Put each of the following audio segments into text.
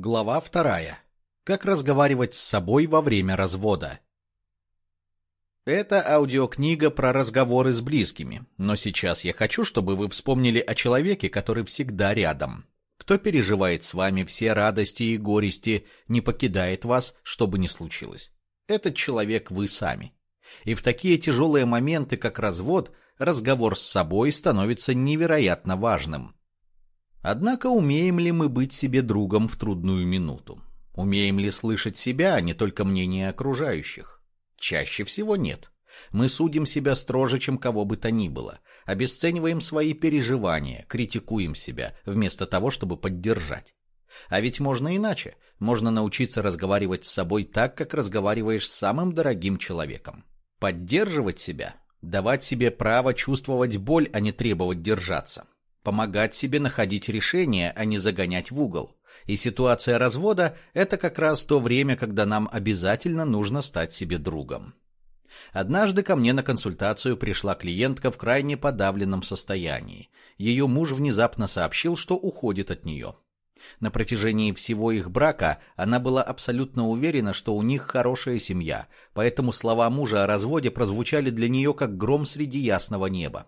Глава вторая. Как разговаривать с собой во время развода. Это аудиокнига про разговоры с близкими, но сейчас я хочу, чтобы вы вспомнили о человеке, который всегда рядом. Кто переживает с вами все радости и горести, не покидает вас, что бы ни случилось. Этот человек вы сами. И в такие тяжелые моменты, как развод, разговор с собой становится невероятно важным – Однако умеем ли мы быть себе другом в трудную минуту? Умеем ли слышать себя, а не только мнение окружающих? Чаще всего нет. Мы судим себя строже, чем кого бы то ни было, обесцениваем свои переживания, критикуем себя, вместо того, чтобы поддержать. А ведь можно иначе. Можно научиться разговаривать с собой так, как разговариваешь с самым дорогим человеком. Поддерживать себя, давать себе право чувствовать боль, а не требовать держаться помогать себе находить решения, а не загонять в угол. И ситуация развода – это как раз то время, когда нам обязательно нужно стать себе другом. Однажды ко мне на консультацию пришла клиентка в крайне подавленном состоянии. Ее муж внезапно сообщил, что уходит от нее. На протяжении всего их брака она была абсолютно уверена, что у них хорошая семья, поэтому слова мужа о разводе прозвучали для нее как гром среди ясного неба.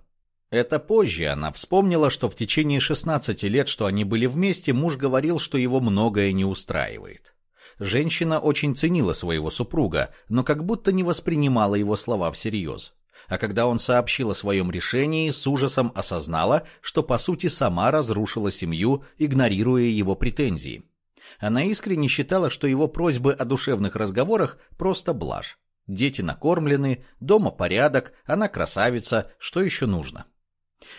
Это позже она вспомнила, что в течение 16 лет, что они были вместе, муж говорил, что его многое не устраивает. Женщина очень ценила своего супруга, но как будто не воспринимала его слова всерьез. А когда он сообщил о своем решении, с ужасом осознала, что по сути сама разрушила семью, игнорируя его претензии. Она искренне считала, что его просьбы о душевных разговорах просто блажь. Дети накормлены, дома порядок, она красавица, что еще нужно?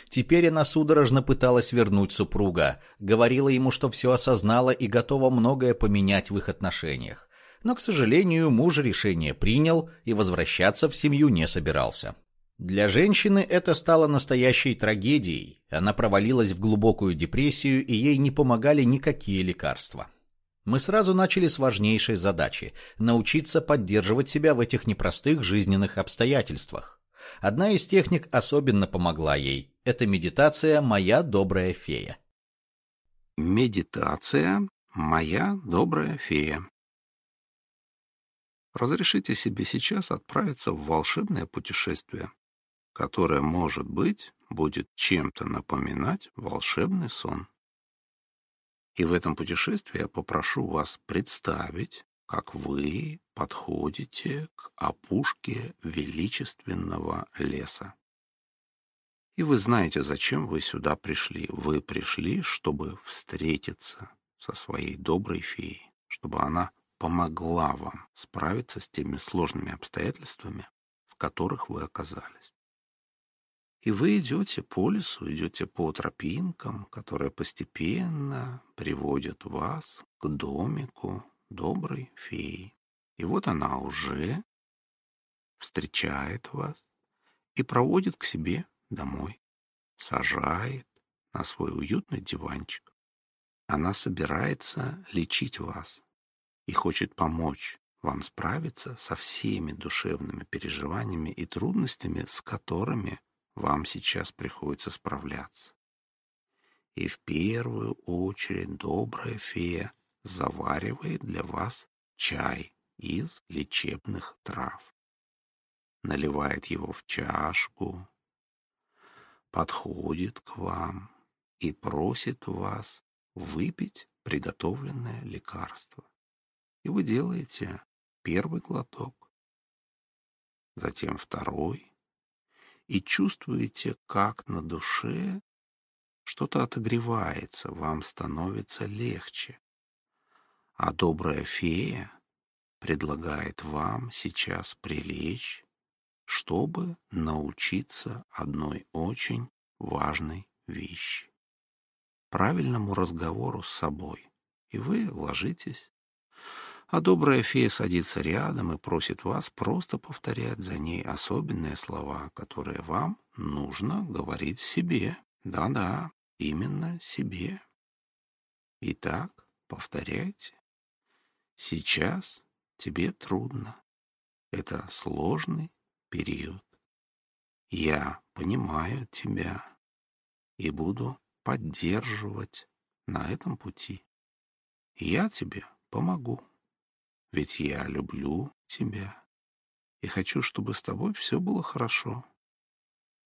Теперь она судорожно пыталась вернуть супруга, говорила ему, что все осознала и готова многое поменять в их отношениях. Но, к сожалению, муж решение принял и возвращаться в семью не собирался. Для женщины это стало настоящей трагедией. Она провалилась в глубокую депрессию, и ей не помогали никакие лекарства. Мы сразу начали с важнейшей задачи – научиться поддерживать себя в этих непростых жизненных обстоятельствах. Одна из техник особенно помогла ей. Это медитация «Моя добрая фея». Медитация «Моя добрая фея». Разрешите себе сейчас отправиться в волшебное путешествие, которое, может быть, будет чем-то напоминать волшебный сон. И в этом путешествии я попрошу вас представить, как вы подходите к опушке величественного леса. И вы знаете, зачем вы сюда пришли. Вы пришли, чтобы встретиться со своей доброй феей, чтобы она помогла вам справиться с теми сложными обстоятельствами, в которых вы оказались. И вы идете по лесу, идете по тропинкам, которые постепенно приводят вас к домику, доброй феи. И вот она уже встречает вас и проводит к себе домой, сажает на свой уютный диванчик. Она собирается лечить вас и хочет помочь вам справиться со всеми душевными переживаниями и трудностями, с которыми вам сейчас приходится справляться. И в первую очередь добрая фея заваривает для вас чай из лечебных трав. Наливает его в чашку, подходит к вам и просит вас выпить приготовленное лекарство. И вы делаете первый глоток, затем второй, и чувствуете, как на душе что-то отогревается, вам становится легче а добрая фея предлагает вам сейчас прилечь, чтобы научиться одной очень важной вещи — правильному разговору с собой. И вы ложитесь, а добрая фея садится рядом и просит вас просто повторять за ней особенные слова, которые вам нужно говорить себе. Да-да, именно себе. Итак, повторяйте. Сейчас тебе трудно. Это сложный период. Я понимаю тебя и буду поддерживать на этом пути. Я тебе помогу, ведь я люблю тебя и хочу, чтобы с тобой все было хорошо.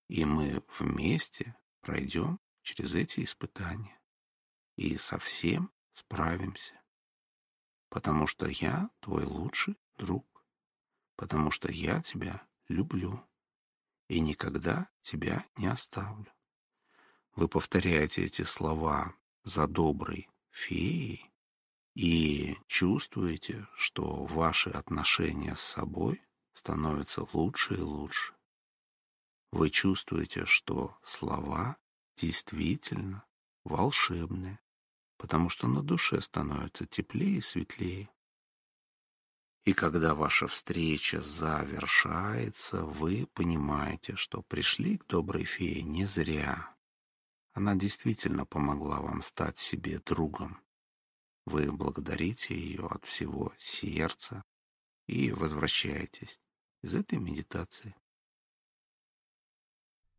И мы вместе пройдем через эти испытания и совсем справимся. Потому что я твой лучший друг, потому что я тебя люблю и никогда тебя не оставлю. Вы повторяете эти слова за доброй феей и чувствуете, что ваши отношения с собой становятся лучше и лучше. Вы чувствуете, что слова действительно волшебные, потому что на душе становится теплее и светлее. И когда ваша встреча завершается, вы понимаете, что пришли к доброй фее не зря. Она действительно помогла вам стать себе другом. Вы благодарите ее от всего сердца и возвращаетесь из этой медитации.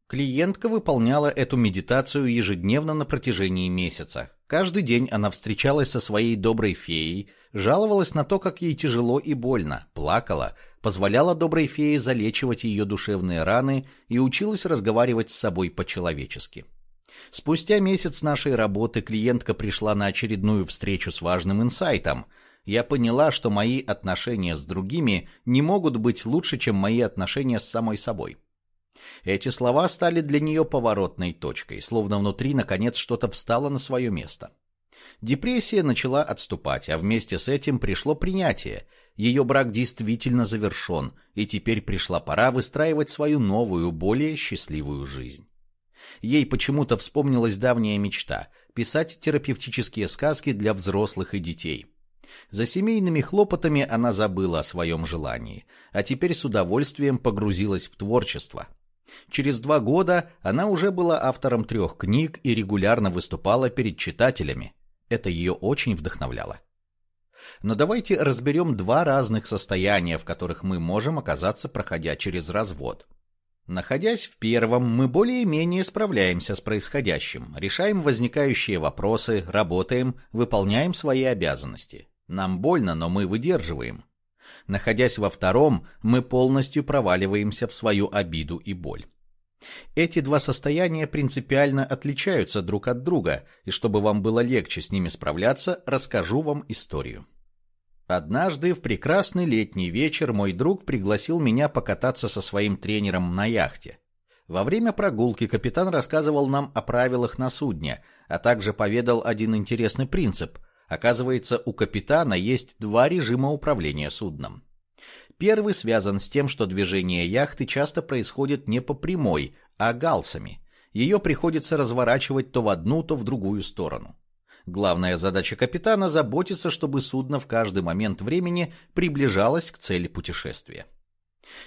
Клиентка выполняла эту медитацию ежедневно на протяжении месяца. Каждый день она встречалась со своей доброй феей, жаловалась на то, как ей тяжело и больно, плакала, позволяла доброй фее залечивать ее душевные раны и училась разговаривать с собой по-человечески. Спустя месяц нашей работы клиентка пришла на очередную встречу с важным инсайтом. Я поняла, что мои отношения с другими не могут быть лучше, чем мои отношения с самой собой. Эти слова стали для нее поворотной точкой, словно внутри наконец что-то встало на свое место. Депрессия начала отступать, а вместе с этим пришло принятие. Ее брак действительно завершен, и теперь пришла пора выстраивать свою новую, более счастливую жизнь. Ей почему-то вспомнилась давняя мечта – писать терапевтические сказки для взрослых и детей. За семейными хлопотами она забыла о своем желании, а теперь с удовольствием погрузилась в творчество – Через два года она уже была автором трех книг и регулярно выступала перед читателями. Это ее очень вдохновляло. Но давайте разберем два разных состояния, в которых мы можем оказаться, проходя через развод. Находясь в первом, мы более-менее справляемся с происходящим, решаем возникающие вопросы, работаем, выполняем свои обязанности. Нам больно, но мы выдерживаем. Находясь во втором, мы полностью проваливаемся в свою обиду и боль. Эти два состояния принципиально отличаются друг от друга, и чтобы вам было легче с ними справляться, расскажу вам историю. Однажды в прекрасный летний вечер мой друг пригласил меня покататься со своим тренером на яхте. Во время прогулки капитан рассказывал нам о правилах на судне, а также поведал один интересный принцип. Оказывается, у капитана есть два режима управления судном. Первый связан с тем, что движение яхты часто происходит не по прямой, а галсами. Ее приходится разворачивать то в одну, то в другую сторону. Главная задача капитана – заботиться, чтобы судно в каждый момент времени приближалось к цели путешествия.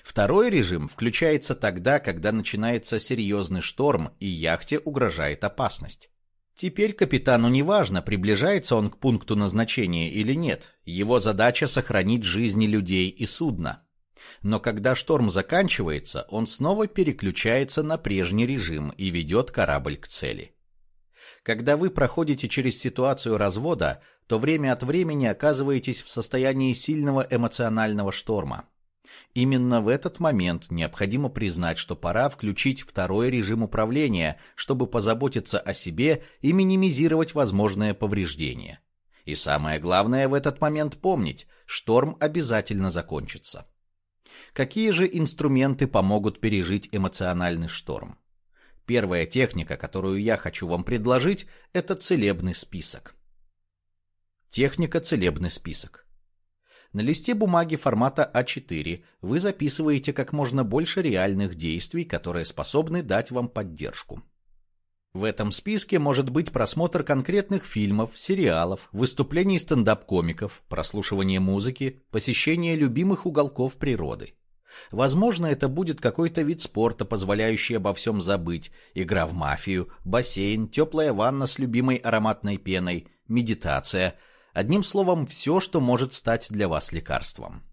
Второй режим включается тогда, когда начинается серьезный шторм и яхте угрожает опасность. Теперь капитану не важно, приближается он к пункту назначения или нет. Его задача сохранить жизни людей и судна. Но когда шторм заканчивается, он снова переключается на прежний режим и ведет корабль к цели. Когда вы проходите через ситуацию развода, то время от времени оказываетесь в состоянии сильного эмоционального шторма. Именно в этот момент необходимо признать, что пора включить второй режим управления, чтобы позаботиться о себе и минимизировать возможные повреждения. И самое главное в этот момент помнить – шторм обязательно закончится. Какие же инструменты помогут пережить эмоциональный шторм? Первая техника, которую я хочу вам предложить, это целебный список. Техника целебный список. На листе бумаги формата А4 вы записываете как можно больше реальных действий, которые способны дать вам поддержку. В этом списке может быть просмотр конкретных фильмов, сериалов, выступлений стендап-комиков, прослушивание музыки, посещение любимых уголков природы. Возможно, это будет какой-то вид спорта, позволяющий обо всем забыть, игра в мафию, бассейн, теплая ванна с любимой ароматной пеной, медитация – Одним словом, все, что может стать для вас лекарством.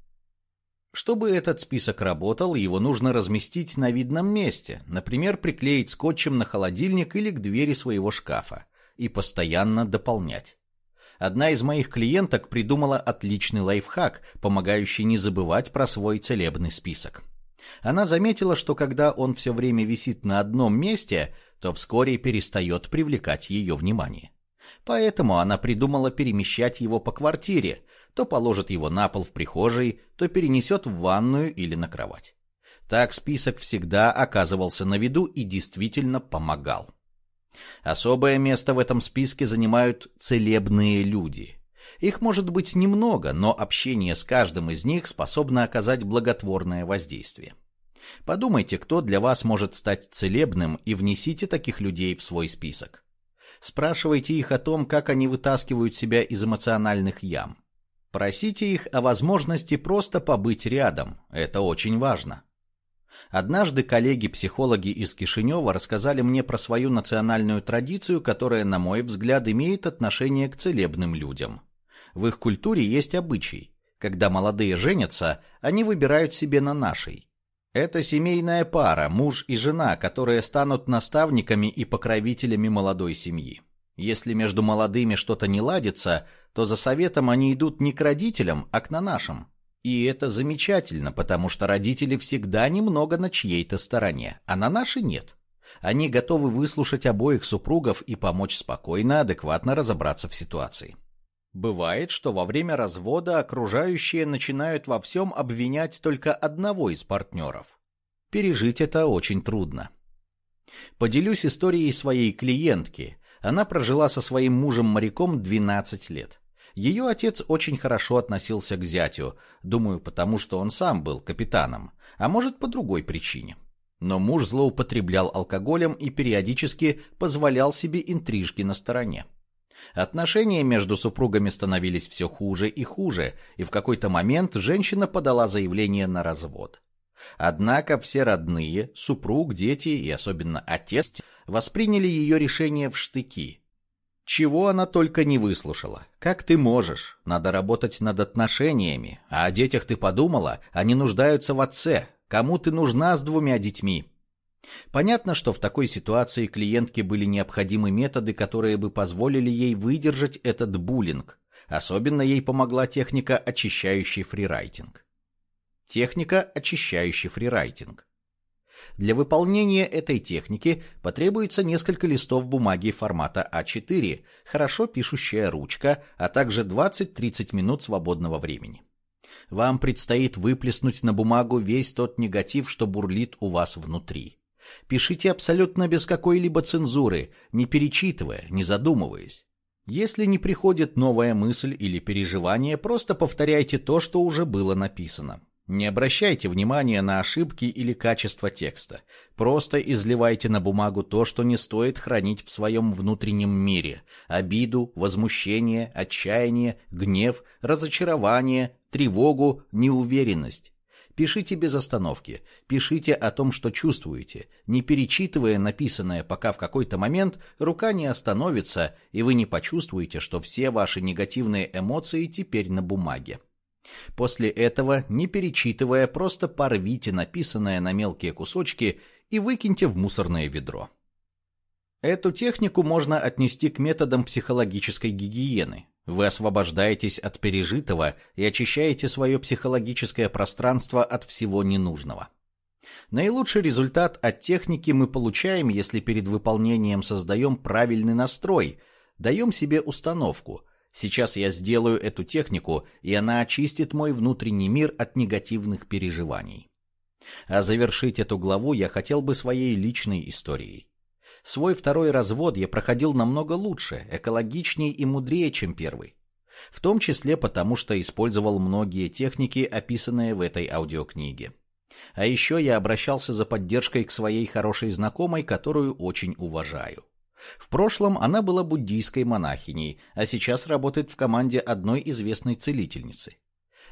Чтобы этот список работал, его нужно разместить на видном месте, например, приклеить скотчем на холодильник или к двери своего шкафа, и постоянно дополнять. Одна из моих клиенток придумала отличный лайфхак, помогающий не забывать про свой целебный список. Она заметила, что когда он все время висит на одном месте, то вскоре перестает привлекать ее внимание. Поэтому она придумала перемещать его по квартире, то положит его на пол в прихожей, то перенесет в ванную или на кровать. Так список всегда оказывался на виду и действительно помогал. Особое место в этом списке занимают целебные люди. Их может быть немного, но общение с каждым из них способно оказать благотворное воздействие. Подумайте, кто для вас может стать целебным, и внесите таких людей в свой список. Спрашивайте их о том, как они вытаскивают себя из эмоциональных ям. Просите их о возможности просто побыть рядом. Это очень важно. Однажды коллеги-психологи из Кишинева рассказали мне про свою национальную традицию, которая, на мой взгляд, имеет отношение к целебным людям. В их культуре есть обычай. Когда молодые женятся, они выбирают себе на нашей. Это семейная пара, муж и жена, которые станут наставниками и покровителями молодой семьи. Если между молодыми что-то не ладится, то за советом они идут не к родителям, а к на нашим. И это замечательно, потому что родители всегда немного на чьей-то стороне, а на нашей нет. Они готовы выслушать обоих супругов и помочь спокойно, адекватно разобраться в ситуации. Бывает, что во время развода окружающие начинают во всем обвинять только одного из партнеров. Пережить это очень трудно. Поделюсь историей своей клиентки. Она прожила со своим мужем-моряком 12 лет. Ее отец очень хорошо относился к зятю, думаю, потому что он сам был капитаном, а может по другой причине. Но муж злоупотреблял алкоголем и периодически позволял себе интрижки на стороне. Отношения между супругами становились все хуже и хуже, и в какой-то момент женщина подала заявление на развод. Однако все родные, супруг, дети и особенно отец восприняли ее решение в штыки. Чего она только не выслушала. Как ты можешь? Надо работать над отношениями. А о детях ты подумала? Они нуждаются в отце. Кому ты нужна с двумя детьми? Понятно, что в такой ситуации клиентке были необходимы методы, которые бы позволили ей выдержать этот буллинг. Особенно ей помогла техника очищающий фрирайтинг. Техника очищающий фрирайтинг. Для выполнения этой техники потребуется несколько листов бумаги формата А4, хорошо пишущая ручка, а также 20-30 минут свободного времени. Вам предстоит выплеснуть на бумагу весь тот негатив, что бурлит у вас внутри. Пишите абсолютно без какой-либо цензуры, не перечитывая, не задумываясь. Если не приходит новая мысль или переживание, просто повторяйте то, что уже было написано. Не обращайте внимания на ошибки или качество текста. Просто изливайте на бумагу то, что не стоит хранить в своем внутреннем мире. Обиду, возмущение, отчаяние, гнев, разочарование, тревогу, неуверенность. Пишите без остановки, пишите о том, что чувствуете, не перечитывая написанное, пока в какой-то момент рука не остановится, и вы не почувствуете, что все ваши негативные эмоции теперь на бумаге. После этого, не перечитывая, просто порвите написанное на мелкие кусочки и выкиньте в мусорное ведро. Эту технику можно отнести к методам психологической гигиены. Вы освобождаетесь от пережитого и очищаете свое психологическое пространство от всего ненужного. Наилучший результат от техники мы получаем, если перед выполнением создаем правильный настрой, даем себе установку. Сейчас я сделаю эту технику, и она очистит мой внутренний мир от негативных переживаний. А завершить эту главу я хотел бы своей личной историей. Свой второй развод я проходил намного лучше, экологичнее и мудрее, чем первый. В том числе потому, что использовал многие техники, описанные в этой аудиокниге. А еще я обращался за поддержкой к своей хорошей знакомой, которую очень уважаю. В прошлом она была буддийской монахиней, а сейчас работает в команде одной известной целительницы.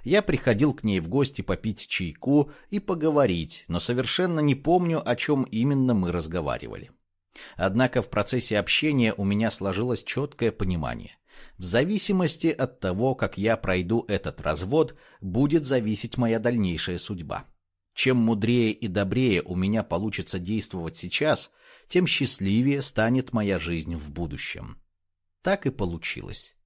Я приходил к ней в гости попить чайку и поговорить, но совершенно не помню, о чем именно мы разговаривали. Однако в процессе общения у меня сложилось четкое понимание. В зависимости от того, как я пройду этот развод, будет зависеть моя дальнейшая судьба. Чем мудрее и добрее у меня получится действовать сейчас, тем счастливее станет моя жизнь в будущем. Так и получилось.